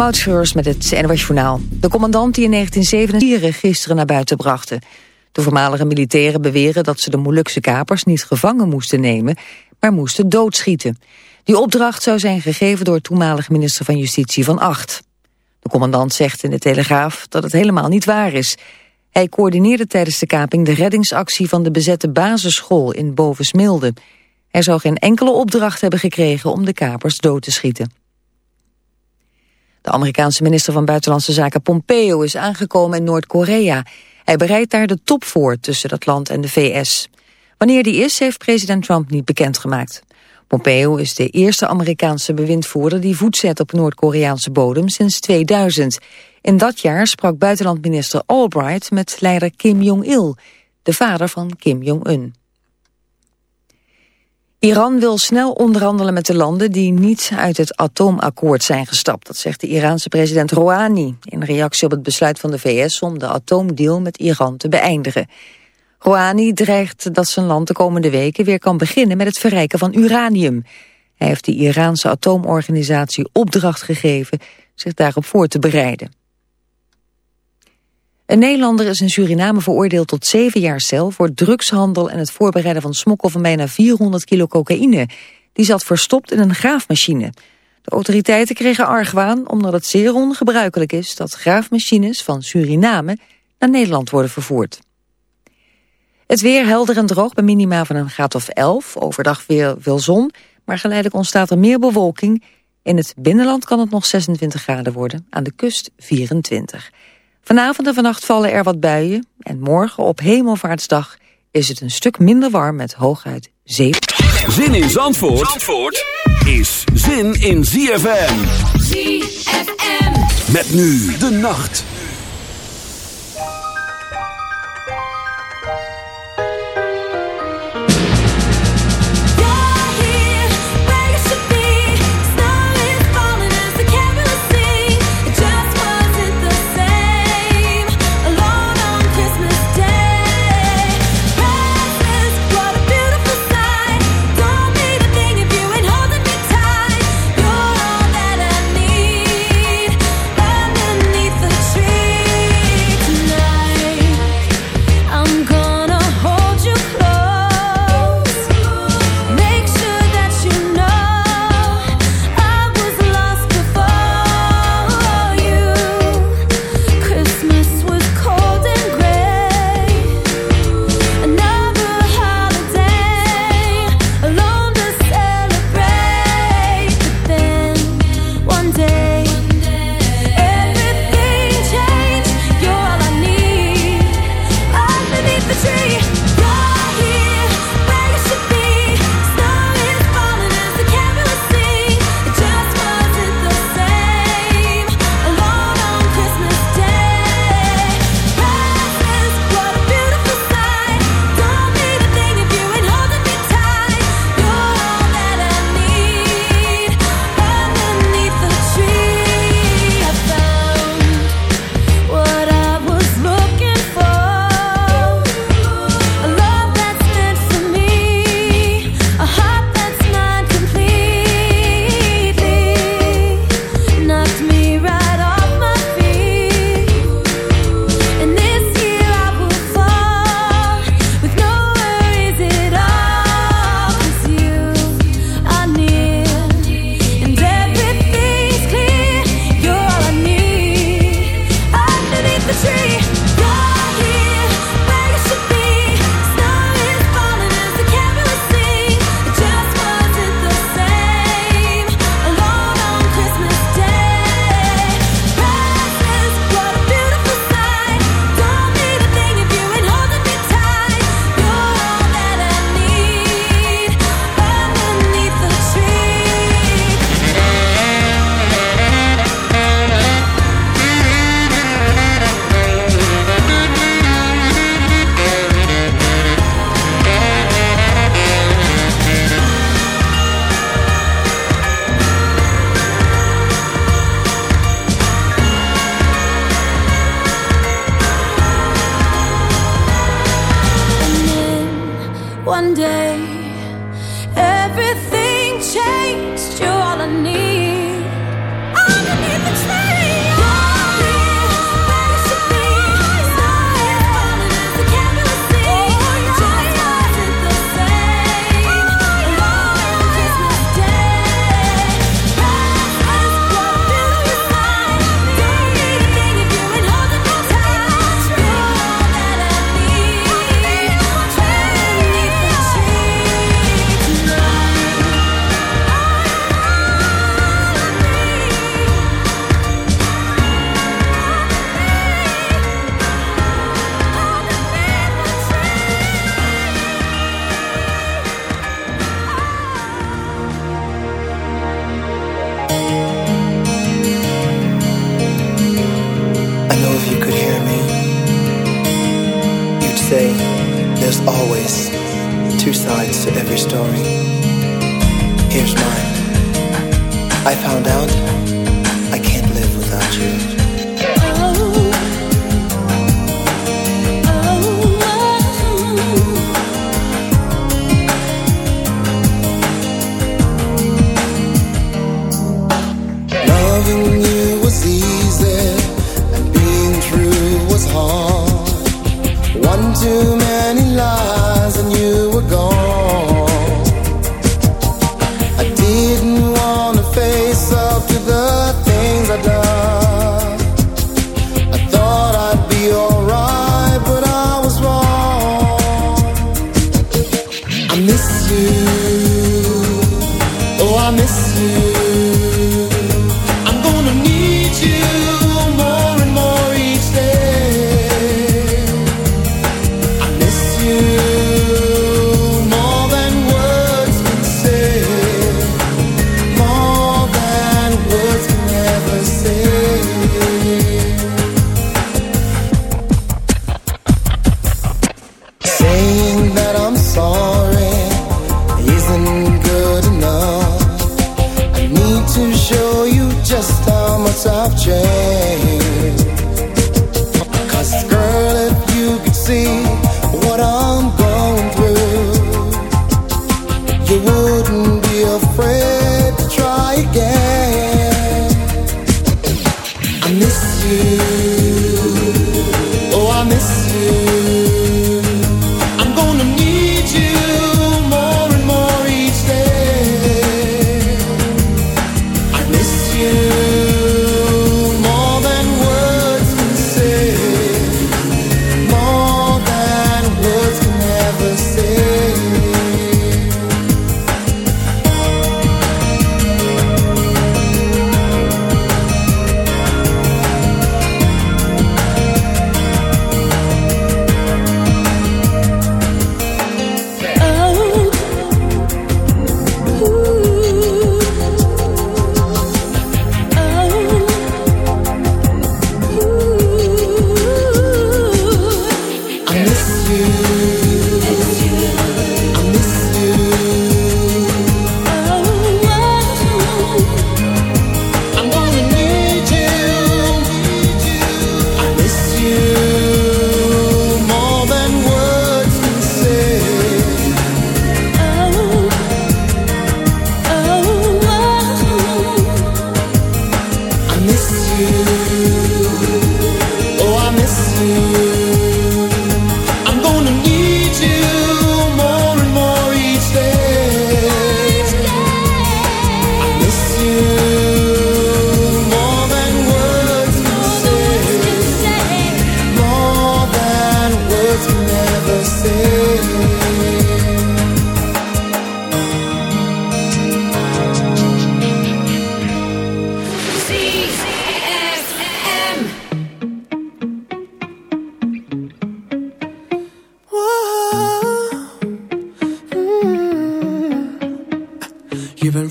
Moutschreurs met het NWS Journaal. De commandant die in 1977 gisteren naar buiten brachten. De voormalige militairen beweren dat ze de Molukse kapers niet gevangen moesten nemen, maar moesten doodschieten. Die opdracht zou zijn gegeven door toenmalige minister van Justitie van Acht. De commandant zegt in de Telegraaf dat het helemaal niet waar is. Hij coördineerde tijdens de kaping de reddingsactie van de bezette basisschool in Bovensmilde. Hij zou geen enkele opdracht hebben gekregen om de kapers dood te schieten. De Amerikaanse minister van Buitenlandse Zaken Pompeo is aangekomen in Noord-Korea. Hij bereidt daar de top voor tussen dat land en de VS. Wanneer die is, heeft president Trump niet bekendgemaakt. Pompeo is de eerste Amerikaanse bewindvoerder die voet zet op Noord-Koreaanse bodem sinds 2000. In dat jaar sprak buitenlandminister Albright met leider Kim Jong-il, de vader van Kim Jong-un. Iran wil snel onderhandelen met de landen die niet uit het atoomakkoord zijn gestapt. Dat zegt de Iraanse president Rouhani in reactie op het besluit van de VS om de atoomdeal met Iran te beëindigen. Rouhani dreigt dat zijn land de komende weken weer kan beginnen met het verrijken van uranium. Hij heeft de Iraanse atoomorganisatie opdracht gegeven zich daarop voor te bereiden. Een Nederlander is in Suriname veroordeeld tot zeven jaar cel... voor drugshandel en het voorbereiden van smokkel van bijna 400 kilo cocaïne. Die zat verstopt in een graafmachine. De autoriteiten kregen argwaan omdat het zeer ongebruikelijk is... dat graafmachines van Suriname naar Nederland worden vervoerd. Het weer helder en droog bij minima van een graad of 11. Overdag weer veel zon, maar geleidelijk ontstaat er meer bewolking. In het binnenland kan het nog 26 graden worden, aan de kust 24. Vanavond en vannacht vallen er wat buien. En morgen op Hemelvaartsdag is het een stuk minder warm met hooguit 7. Zin in Zandvoort, Zandvoort is zin in ZFM. ZFM. Met nu de nacht. Every story. Here's mine. I found out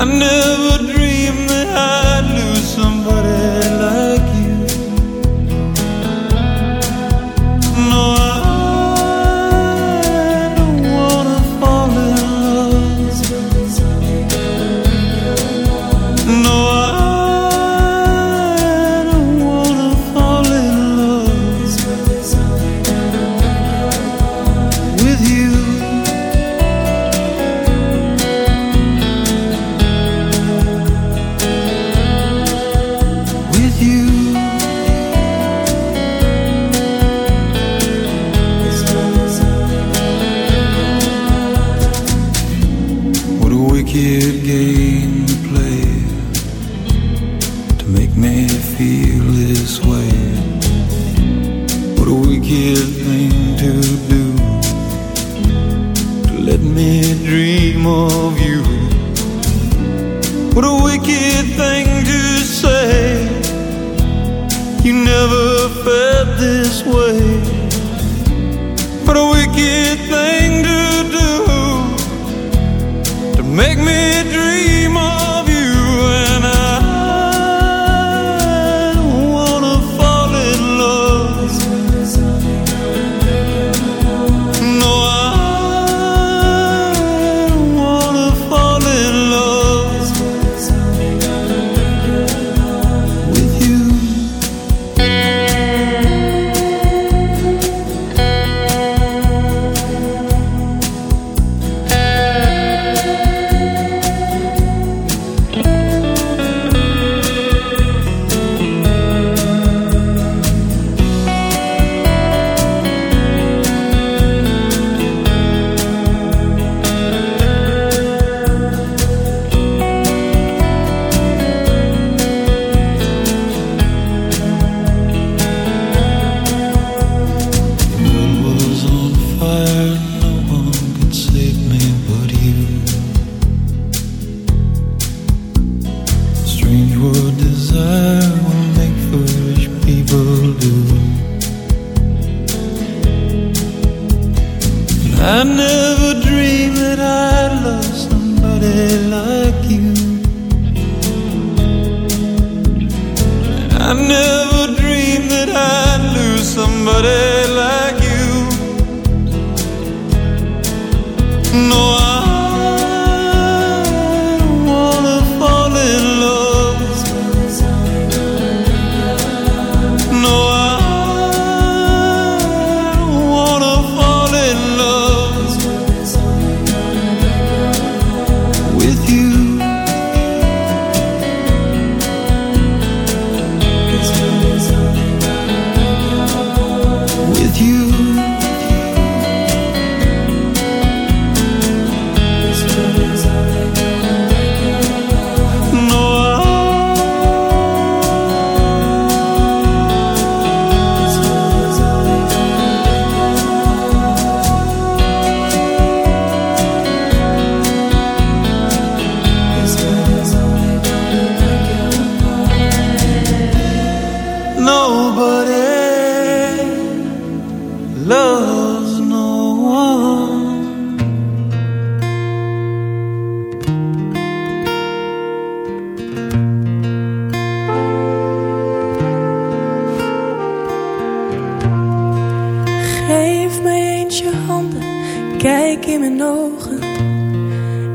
I never dreamed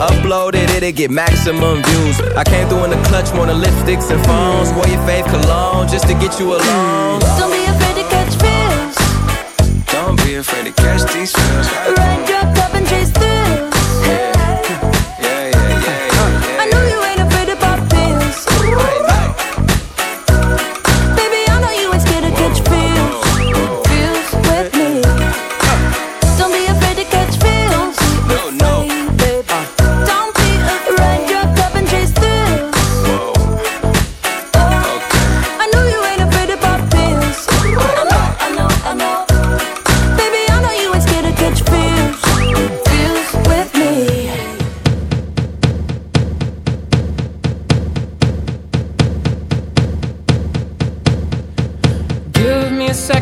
upload it, it'll get maximum views. I came through in the clutch more than lipsticks and phones. Wore your fave cologne just to get you alone. Don't be afraid to catch feels. Don't be afraid to catch these feels. Ride your cup and chase thrills.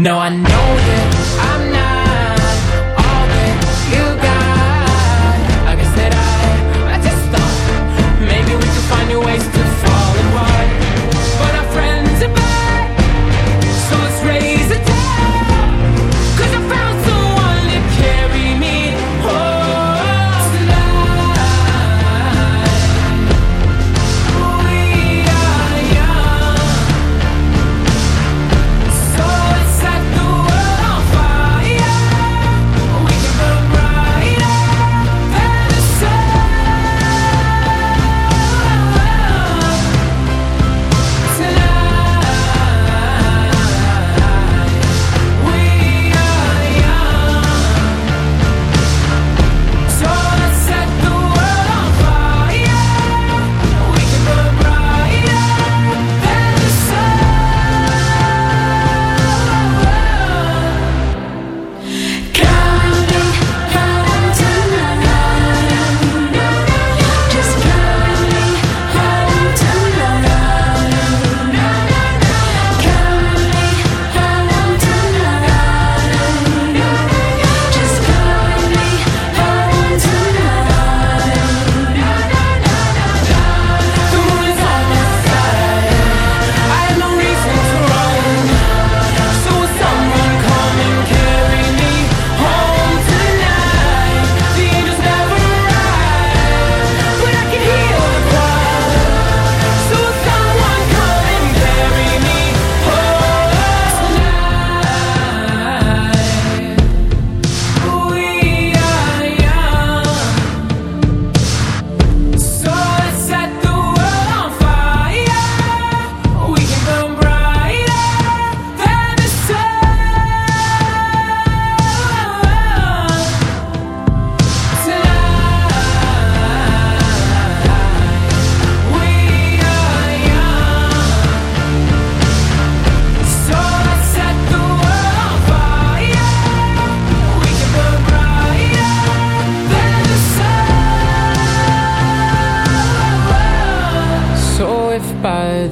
No, I know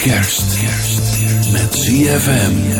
kerst. Met ZFM.